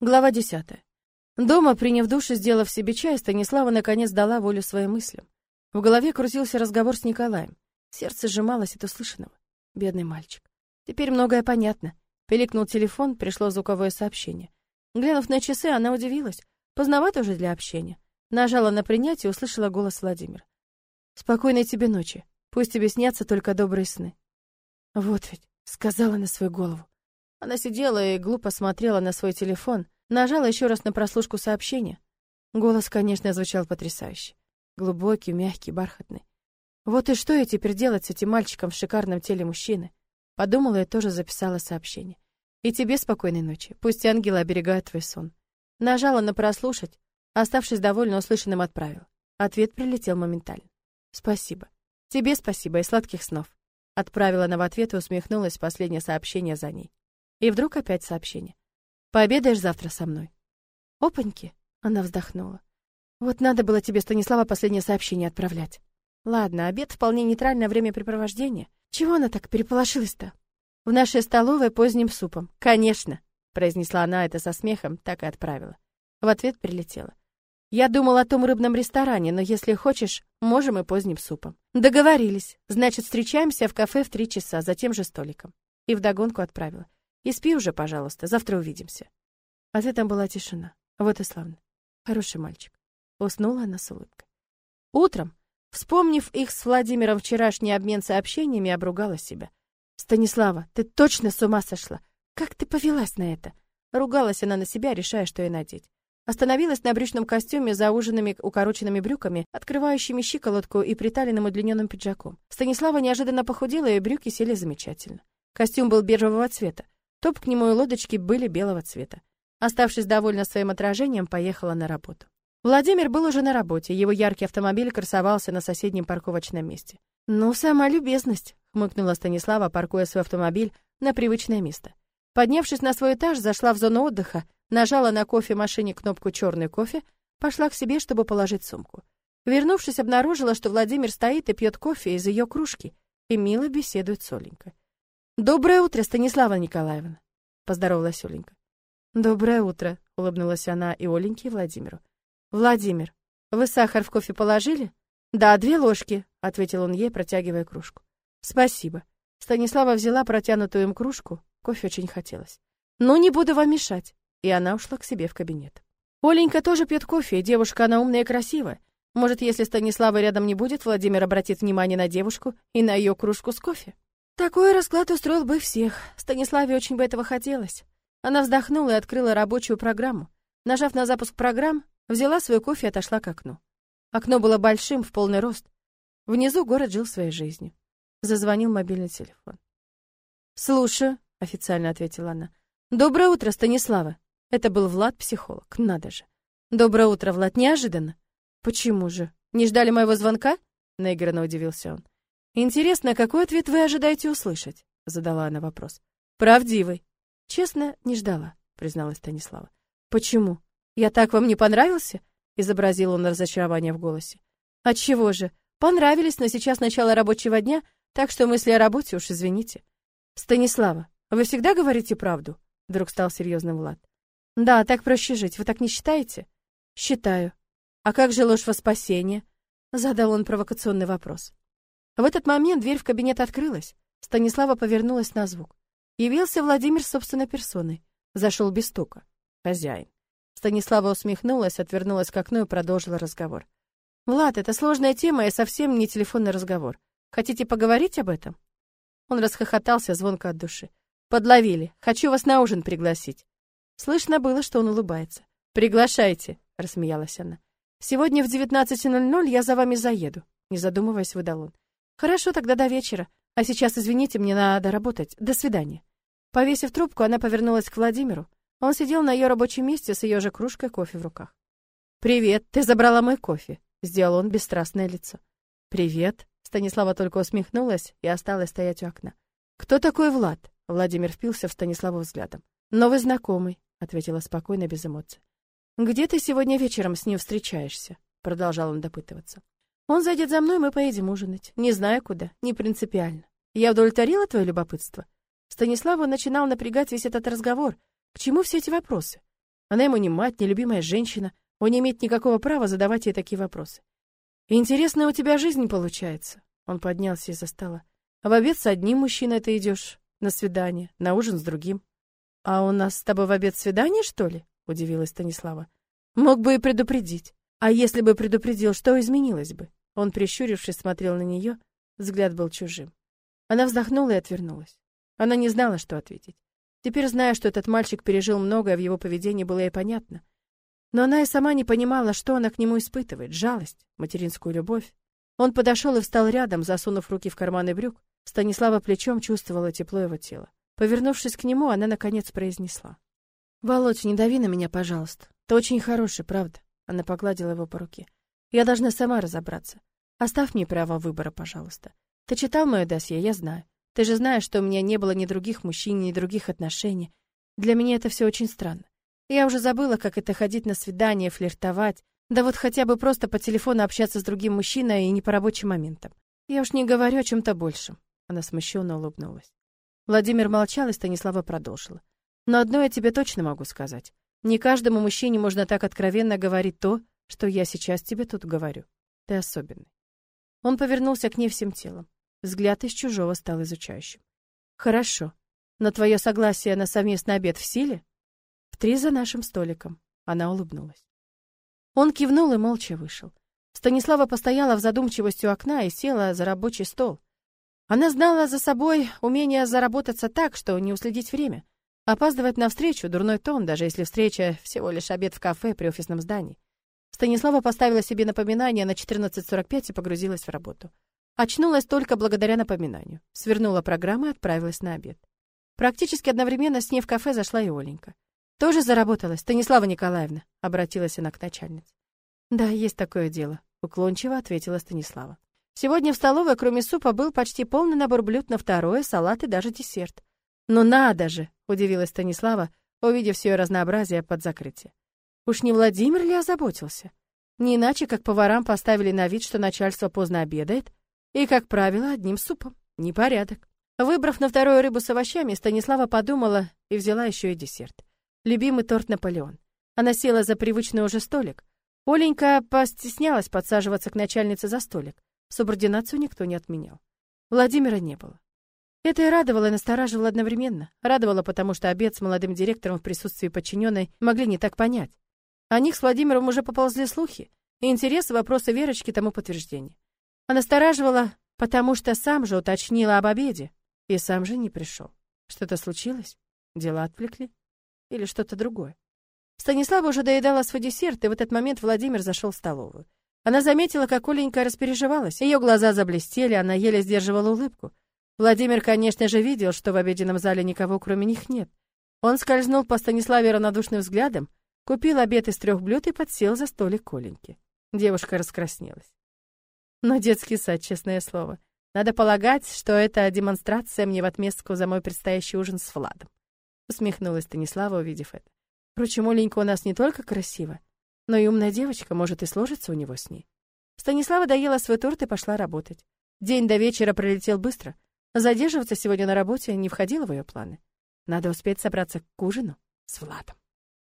Глава 10. Дома, приняв душ и сделав себе чай, Станислава наконец дала волю своим мыслям. В голове крутился разговор с Николаем. Сердце сжималось от услышанного. Бедный мальчик. Теперь многое понятно. Пиликнул телефон, пришло звуковое сообщение. Глянув на часы, она удивилась. Поздновато уже для общения. Нажала на принять и услышала голос Владимира. «Спокойной тебе ночи. Пусть тебе снятся только добрые сны». Вот ведь, сказала на свою голову. Она сидела и глупо смотрела на свой телефон, нажала еще раз на прослушку сообщения. Голос, конечно, звучал потрясающе. Глубокий, мягкий, бархатный. Вот и что я теперь делать с этим мальчиком в шикарном теле мужчины? Подумала и тоже записала сообщение. И тебе спокойной ночи. Пусть ангелы оберегают твой сон. Нажала на прослушать, оставшись довольно услышанным, отправил. Ответ прилетел моментально. Спасибо. Тебе спасибо и сладких снов. Отправила она в ответ и усмехнулась последнее сообщение за ней. И вдруг опять сообщение. «Пообедаешь завтра со мной?» «Опаньки!» — она вздохнула. «Вот надо было тебе, Станислава, последнее сообщение отправлять». «Ладно, обед вполне нейтральное времяпрепровождение. Чего она так переполошилась-то?» «В нашей столовой поздним супом». «Конечно!» — произнесла она это со смехом, так и отправила. В ответ прилетела. «Я думал о том рыбном ресторане, но если хочешь, можем и поздним супом». «Договорились. Значит, встречаемся в кафе в три часа за тем же столиком». И вдогонку отправила. И спи уже, пожалуйста, завтра увидимся. Ответом была тишина. Вот и славно. Хороший мальчик. Уснула она с улыбкой. Утром, вспомнив их с Владимиром вчерашний обмен сообщениями, обругала себя. «Станислава, ты точно с ума сошла? Как ты повелась на это?» Ругалась она на себя, решая, что ей надеть. Остановилась на брючном костюме за ужинными укороченными брюками, открывающими щиколотку и приталенным удлиненным пиджаком. Станислава неожиданно похудела, и брюки сели замечательно. Костюм был бежевого цвета. Топ к нему и лодочки были белого цвета. Оставшись довольна своим отражением, поехала на работу. Владимир был уже на работе, его яркий автомобиль красовался на соседнем парковочном месте. «Ну, сама любезность», — хмыкнула Станислава, паркуя свой автомобиль на привычное место. Поднявшись на свой этаж, зашла в зону отдыха, нажала на кофемашине кнопку «Черный кофе», пошла к себе, чтобы положить сумку. Вернувшись, обнаружила, что Владимир стоит и пьет кофе из ее кружки и мило беседует с Оленькой. Доброе утро, Станислава Николаевна, поздоровалась Оленька. Доброе утро, улыбнулась она и Оленьке, и Владимиру. Владимир, вы сахар в кофе положили? Да, две ложки, ответил он ей, протягивая кружку. Спасибо. Станислава взяла протянутую им кружку, кофе очень хотелось. Ну, не буду вам мешать. И она ушла к себе в кабинет. Оленька тоже пьет кофе, девушка она умная и красивая. Может, если Станислава рядом не будет, Владимир обратит внимание на девушку и на ее кружку с кофе. Такой расклад устроил бы всех. Станиславе очень бы этого хотелось. Она вздохнула и открыла рабочую программу. Нажав на запуск программ, взяла свой кофе и отошла к окну. Окно было большим, в полный рост. Внизу город жил своей жизнью. Зазвонил мобильный телефон. «Слушаю», — официально ответила она. «Доброе утро, Станислава». Это был Влад, психолог. Надо же. «Доброе утро, Влад. Неожиданно». «Почему же? Не ждали моего звонка?» Наигранно удивился он. Интересно, какой ответ вы ожидаете услышать? задала она вопрос. Правдивый. Честно, не ждала, призналась Станислава. Почему? Я так вам не понравился? изобразил он разочарование в голосе. Отчего же? Понравились, но сейчас начало рабочего дня, так что мысли о работе уж извините. Станислава, вы всегда говорите правду? Вдруг стал серьезным Влад. Да, так проще жить. Вы так не считаете? Считаю. А как же ложь во спасение? Задал он провокационный вопрос. В этот момент дверь в кабинет открылась. Станислава повернулась на звук. Явился Владимир собственной персоной. Зашел без стука. Хозяин. Станислава усмехнулась, отвернулась к окну и продолжила разговор. «Влад, это сложная тема и совсем не телефонный разговор. Хотите поговорить об этом?» Он расхохотался звонко от души. «Подловили. Хочу вас на ужин пригласить». Слышно было, что он улыбается. «Приглашайте», — рассмеялась она. «Сегодня в 19.00 я за вами заеду», — не задумываясь, выдал он. Хорошо, тогда до вечера. А сейчас, извините, мне надо работать. До свидания. Повесив трубку, она повернулась к Владимиру. Он сидел на ее рабочем месте с ее же кружкой кофе в руках. «Привет, ты забрала мой кофе», — сделал он бесстрастное лицо. «Привет», — Станислава только усмехнулась и осталась стоять у окна. «Кто такой Влад?» — Владимир впился в Станиславу взглядом. «Новый знакомый», — ответила спокойно, без эмоций. «Где ты сегодня вечером с ним встречаешься?» — продолжал он допытываться. Он зайдет за мной, мы поедем ужинать. Не знаю куда, не принципиально. Я удовлетворила твое любопытство? Станислава начинал напрягать весь этот разговор. К чему все эти вопросы? Она ему не мать, не любимая женщина. Он не имеет никакого права задавать ей такие вопросы. Интересная у тебя жизнь получается. Он поднялся из-за стола. А в обед с одним мужчиной ты идешь на свидание, на ужин с другим. А у нас с тобой в обед свидание, что ли? Удивилась Станислава. Мог бы и предупредить. А если бы предупредил, что изменилось бы? Он, прищурившись, смотрел на нее, взгляд был чужим. Она вздохнула и отвернулась. Она не знала, что ответить. Теперь, зная, что этот мальчик пережил многое в его поведении, было ей понятно. Но она и сама не понимала, что она к нему испытывает: жалость, материнскую любовь. Он подошел и встал рядом, засунув руки в карманы брюк. Станислава плечом чувствовала тепло его тела. Повернувшись к нему, она наконец произнесла: "Володь, не дави на меня, пожалуйста. Ты очень хороший, правда?" Она погладила его по руке. "Я должна сама разобраться. Оставь мне право выбора, пожалуйста. Ты читал мое досье, я знаю. Ты же знаешь, что у меня не было ни других мужчин, ни других отношений. Для меня это все очень странно. Я уже забыла, как это ходить на свидание, флиртовать, да вот хотя бы просто по телефону общаться с другим мужчиной и не по рабочим моментам. Я уж не говорю о чем-то большем. Она смущенно улыбнулась. Владимир молчал, и Станислава продолжила. Но одно я тебе точно могу сказать. Не каждому мужчине можно так откровенно говорить то, что я сейчас тебе тут говорю. Ты особенный. Он повернулся к ней всем телом. Взгляд из чужого стал изучающим. Хорошо. Но твое согласие на совместный обед в силе? три за нашим столиком. Она улыбнулась. Он кивнул и молча вышел. Станислава постояла в задумчивости у окна и села за рабочий стол. Она знала за собой умение заработаться так, что не уследить время. Опаздывать на встречу — дурной тон, даже если встреча — всего лишь обед в кафе при офисном здании. Станислава поставила себе напоминание на 14.45 и погрузилась в работу. Очнулась только благодаря напоминанию. Свернула программу и отправилась на обед. Практически одновременно с ней в кафе зашла и Оленька. Тоже заработалась, Станислава Николаевна, обратилась она к начальнице. Да, есть такое дело, уклончиво ответила Станислава. Сегодня в столовой, кроме супа, был почти полный набор блюд на второе, салат и даже десерт. «Ну надо же!» — удивилась Станислава, увидев все разнообразие под закрытие. Уж не Владимир ли озаботился? Не иначе, как поварам поставили на вид, что начальство поздно обедает, и, как правило, одним супом. Непорядок. Выбрав на вторую рыбу с овощами, Станислава подумала и взяла еще и десерт любимый торт Наполеон. Она села за привычный уже столик. Оленька постеснялась подсаживаться к начальнице за столик. Субординацию никто не отменял. Владимира не было. Это и радовало и настораживало одновременно. Радовало, потому что обед с молодым директором в присутствии подчиненной могли не так понять. О них с Владимиром уже поползли слухи, и интерес и вопросы Верочки тому подтверждение. А настораживало, потому что сам же уточнила об обеде, и сам же не пришел. Что-то случилось? Дела отвлекли? или что-то другое. Станислава уже доедала свой десерт, и в этот момент Владимир зашел в столовую. Она заметила, как Оленька распереживалась. Ее глаза заблестели, она еле сдерживала улыбку. Владимир, конечно же, видел, что в обеденном зале никого, кроме них, нет. Он скользнул по Станиславе равнодушным взглядом, купил обед из трех блюд и подсел за столик Оленьки. Девушка раскраснелась. Но детский сад, честное слово. Надо полагать, что это демонстрация мне в отместку за мой предстоящий ужин с Владом усмехнулась Станислава, увидев это. Впрочем, Оленька у нас не только красива, но и умная девочка, может и сложится у него с ней. Станислава доела свой торт и пошла работать. День до вечера пролетел быстро. Задерживаться сегодня на работе не входило в ее планы. Надо успеть собраться к ужину с Владом.